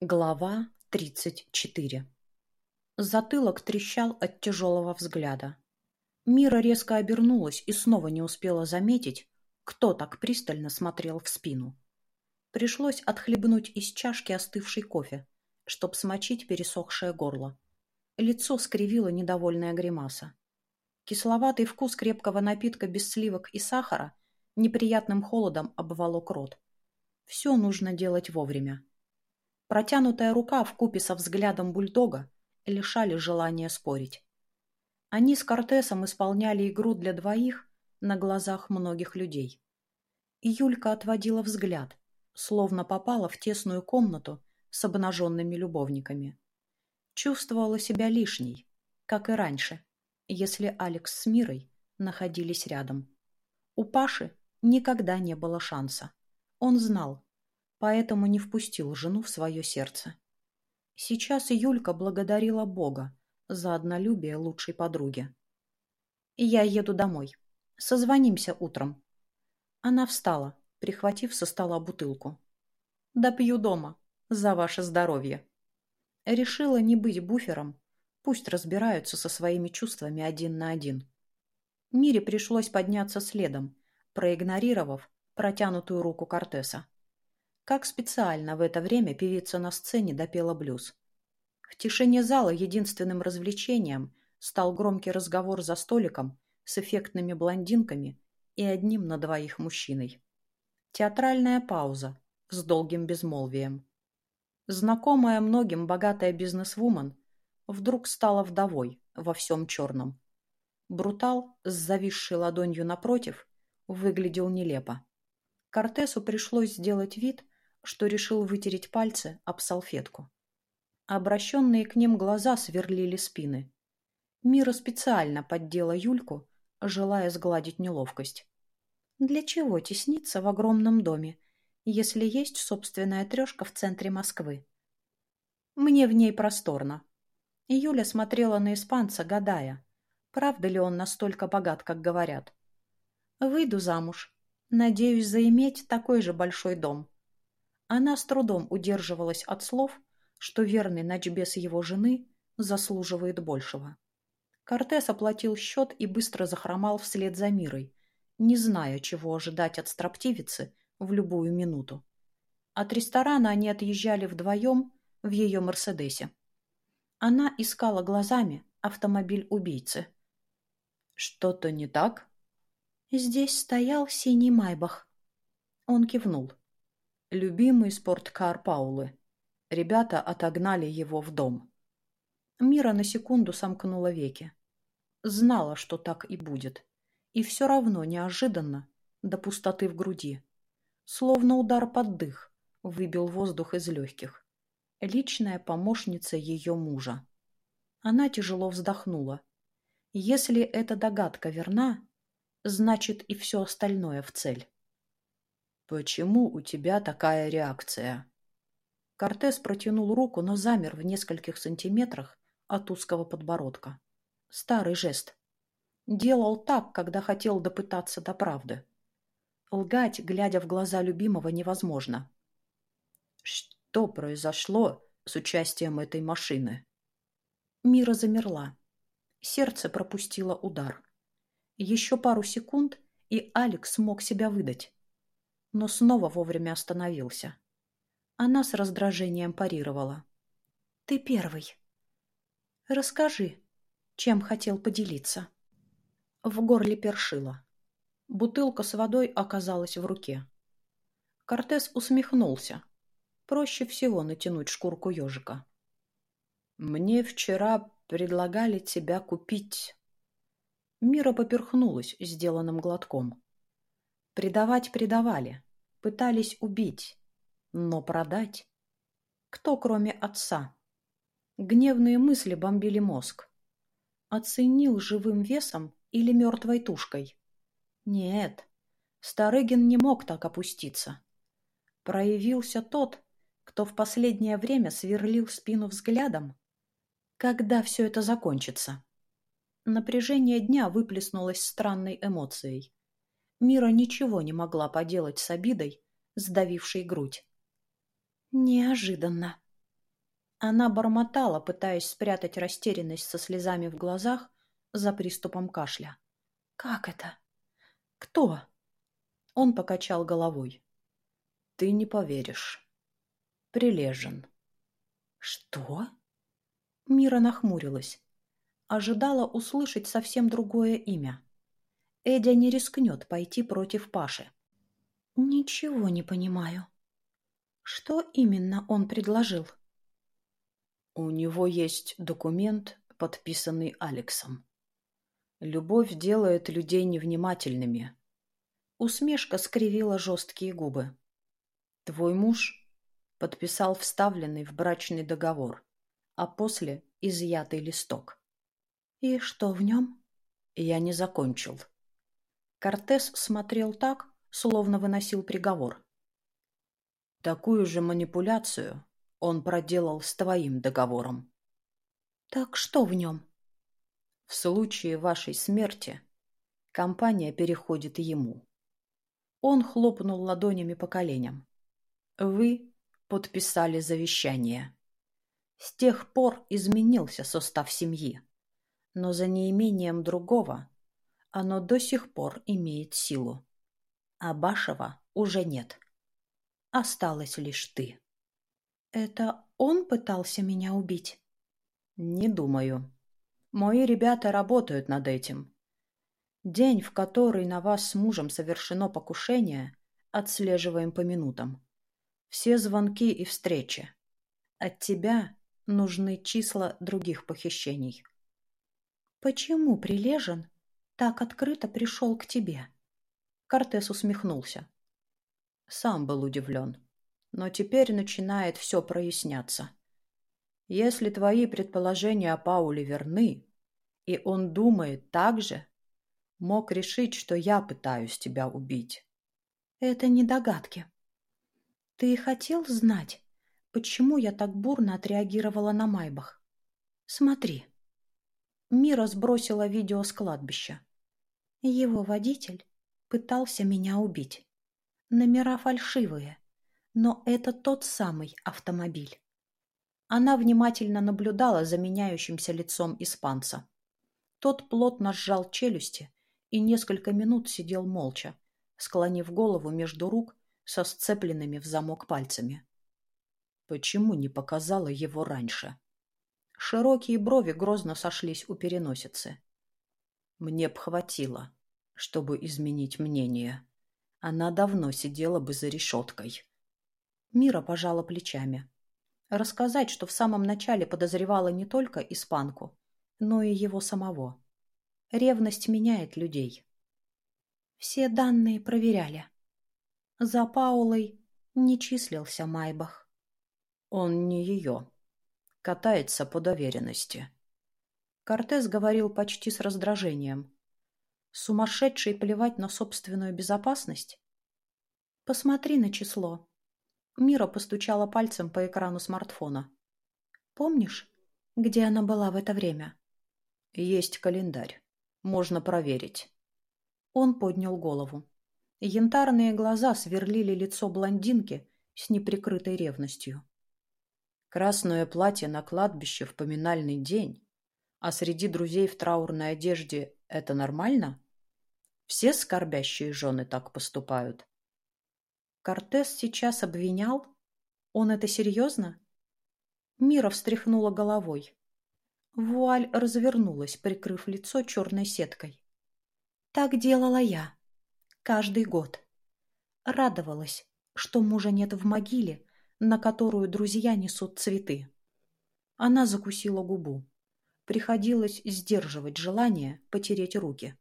Глава тридцать четыре. Затылок трещал от тяжелого взгляда. Мира резко обернулась и снова не успела заметить, кто так пристально смотрел в спину. Пришлось отхлебнуть из чашки остывший кофе, чтоб смочить пересохшее горло. Лицо скривило недовольная гримаса. Кисловатый вкус крепкого напитка без сливок и сахара неприятным холодом обволок рот. Все нужно делать вовремя. Протянутая рука в купе со взглядом бульдога лишали желания спорить. Они с Кортесом исполняли игру для двоих на глазах многих людей. Юлька отводила взгляд, словно попала в тесную комнату с обнаженными любовниками. Чувствовала себя лишней, как и раньше, если Алекс с Мирой находились рядом. У Паши никогда не было шанса. Он знал, поэтому не впустил жену в свое сердце. Сейчас Юлька благодарила Бога за однолюбие лучшей подруги. «Я еду домой. Созвонимся утром». Она встала, прихватив со стола бутылку. «Да пью дома. За ваше здоровье». Решила не быть буфером. Пусть разбираются со своими чувствами один на один. Мире пришлось подняться следом, проигнорировав протянутую руку Кортеса. Как специально в это время певица на сцене допела блюз. В тишине зала единственным развлечением стал громкий разговор за столиком с эффектными блондинками и одним на двоих мужчиной. Театральная пауза с долгим безмолвием. Знакомая многим богатая бизнесвумен вдруг стала вдовой во всем черном. Брутал с зависшей ладонью напротив выглядел нелепо. Кортесу пришлось сделать вид, что решил вытереть пальцы об салфетку. Обращенные к ним глаза сверлили спины. Мира специально поддела Юльку, желая сгладить неловкость. Для чего тесниться в огромном доме, если есть собственная трешка в центре Москвы? Мне в ней просторно. Юля смотрела на испанца, гадая, правда ли он настолько богат, как говорят. Выйду замуж. Надеюсь заиметь такой же большой дом. Она с трудом удерживалась от слов, что верный ночбес его жены заслуживает большего. Кортес оплатил счет и быстро захромал вслед за Мирой, не зная, чего ожидать от строптивицы в любую минуту. От ресторана они отъезжали вдвоем в ее «Мерседесе». Она искала глазами автомобиль убийцы. «Что-то не так?» Здесь стоял синий майбах. Он кивнул любимый спорткар Паулы. Ребята отогнали его в дом. Мира на секунду сомкнула веки. Знала, что так и будет. И все равно неожиданно, до пустоты в груди. Словно удар под дых, выбил воздух из легких. Личная помощница ее мужа. Она тяжело вздохнула. Если эта догадка верна, значит и все остальное в цель. «Почему у тебя такая реакция?» Кортес протянул руку, но замер в нескольких сантиметрах от узкого подбородка. Старый жест. Делал так, когда хотел допытаться до правды. Лгать, глядя в глаза любимого, невозможно. Что произошло с участием этой машины? Мира замерла. Сердце пропустило удар. Еще пару секунд, и Алекс смог себя выдать но снова вовремя остановился. Она с раздражением парировала. «Ты первый. Расскажи, чем хотел поделиться?» В горле першило. Бутылка с водой оказалась в руке. Кортес усмехнулся. Проще всего натянуть шкурку ежика. «Мне вчера предлагали тебя купить». Мира поперхнулась сделанным глотком. Предавать предавали, пытались убить, но продать? Кто, кроме отца? Гневные мысли бомбили мозг. Оценил живым весом или мертвой тушкой? Нет, Старыгин не мог так опуститься. Проявился тот, кто в последнее время сверлил спину взглядом. Когда все это закончится? Напряжение дня выплеснулось странной эмоцией. Мира ничего не могла поделать с обидой, сдавившей грудь. Неожиданно. Она бормотала, пытаясь спрятать растерянность со слезами в глазах за приступом кашля. «Как это? Кто?» Он покачал головой. «Ты не поверишь. Прилежен». «Что?» Мира нахмурилась. Ожидала услышать совсем другое имя. Эдя не рискнет пойти против Паши. «Ничего не понимаю. Что именно он предложил?» У него есть документ, подписанный Алексом. Любовь делает людей невнимательными. Усмешка скривила жесткие губы. Твой муж подписал вставленный в брачный договор, а после изъятый листок. И что в нем? Я не закончил. Кортес смотрел так, словно выносил приговор. Такую же манипуляцию он проделал с твоим договором. Так что в нем? В случае вашей смерти компания переходит ему. Он хлопнул ладонями по коленям. Вы подписали завещание. С тех пор изменился состав семьи, но за неимением другого оно до сих пор имеет силу. А Башева уже нет. Осталась лишь ты. Это он пытался меня убить? Не думаю. Мои ребята работают над этим. День, в который на вас с мужем совершено покушение, отслеживаем по минутам. Все звонки и встречи. От тебя нужны числа других похищений. Почему Прилежен так открыто пришел к тебе? Кортес усмехнулся. Сам был удивлен но теперь начинает все проясняться. Если твои предположения о Пауле верны, и он думает так же, мог решить, что я пытаюсь тебя убить. Это не догадки. Ты хотел знать, почему я так бурно отреагировала на Майбах? Смотри. Мира сбросила видео с кладбища. Его водитель пытался меня убить. Номера фальшивые. Но это тот самый автомобиль. Она внимательно наблюдала за меняющимся лицом испанца. Тот плотно сжал челюсти и несколько минут сидел молча, склонив голову между рук со сцепленными в замок пальцами. Почему не показала его раньше? Широкие брови грозно сошлись у переносицы. Мне б хватило, чтобы изменить мнение. Она давно сидела бы за решеткой. Мира пожала плечами. Рассказать, что в самом начале подозревала не только испанку, но и его самого. Ревность меняет людей. Все данные проверяли. За Паулой не числился Майбах. Он не ее. Катается по доверенности. Кортес говорил почти с раздражением. Сумасшедший плевать на собственную безопасность? Посмотри на число. Мира постучала пальцем по экрану смартфона. «Помнишь, где она была в это время?» «Есть календарь. Можно проверить». Он поднял голову. Янтарные глаза сверлили лицо блондинки с неприкрытой ревностью. Красное платье на кладбище в поминальный день, а среди друзей в траурной одежде — это нормально? Все скорбящие жены так поступают. Кортес сейчас обвинял? Он это серьезно? Мира встряхнула головой. Вуаль развернулась, прикрыв лицо черной сеткой. Так делала я. Каждый год. Радовалась, что мужа нет в могиле, на которую друзья несут цветы. Она закусила губу. Приходилось сдерживать желание потереть руки.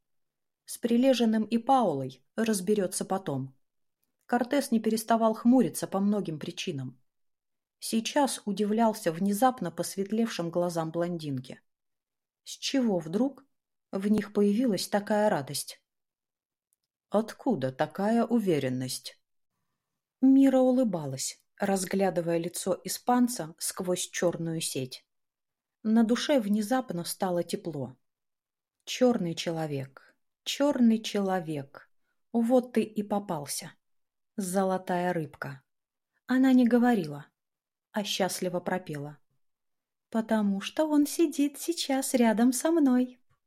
С Прилеженным и Паулой разберется потом. Кортес не переставал хмуриться по многим причинам. Сейчас удивлялся внезапно посветлевшим глазам блондинки. С чего вдруг в них появилась такая радость? Откуда такая уверенность? Мира улыбалась, разглядывая лицо испанца сквозь черную сеть. На душе внезапно стало тепло. Черный человек, черный человек, вот ты и попался. Золотая рыбка. Она не говорила, а счастливо пропела. Потому что он сидит сейчас рядом со мной.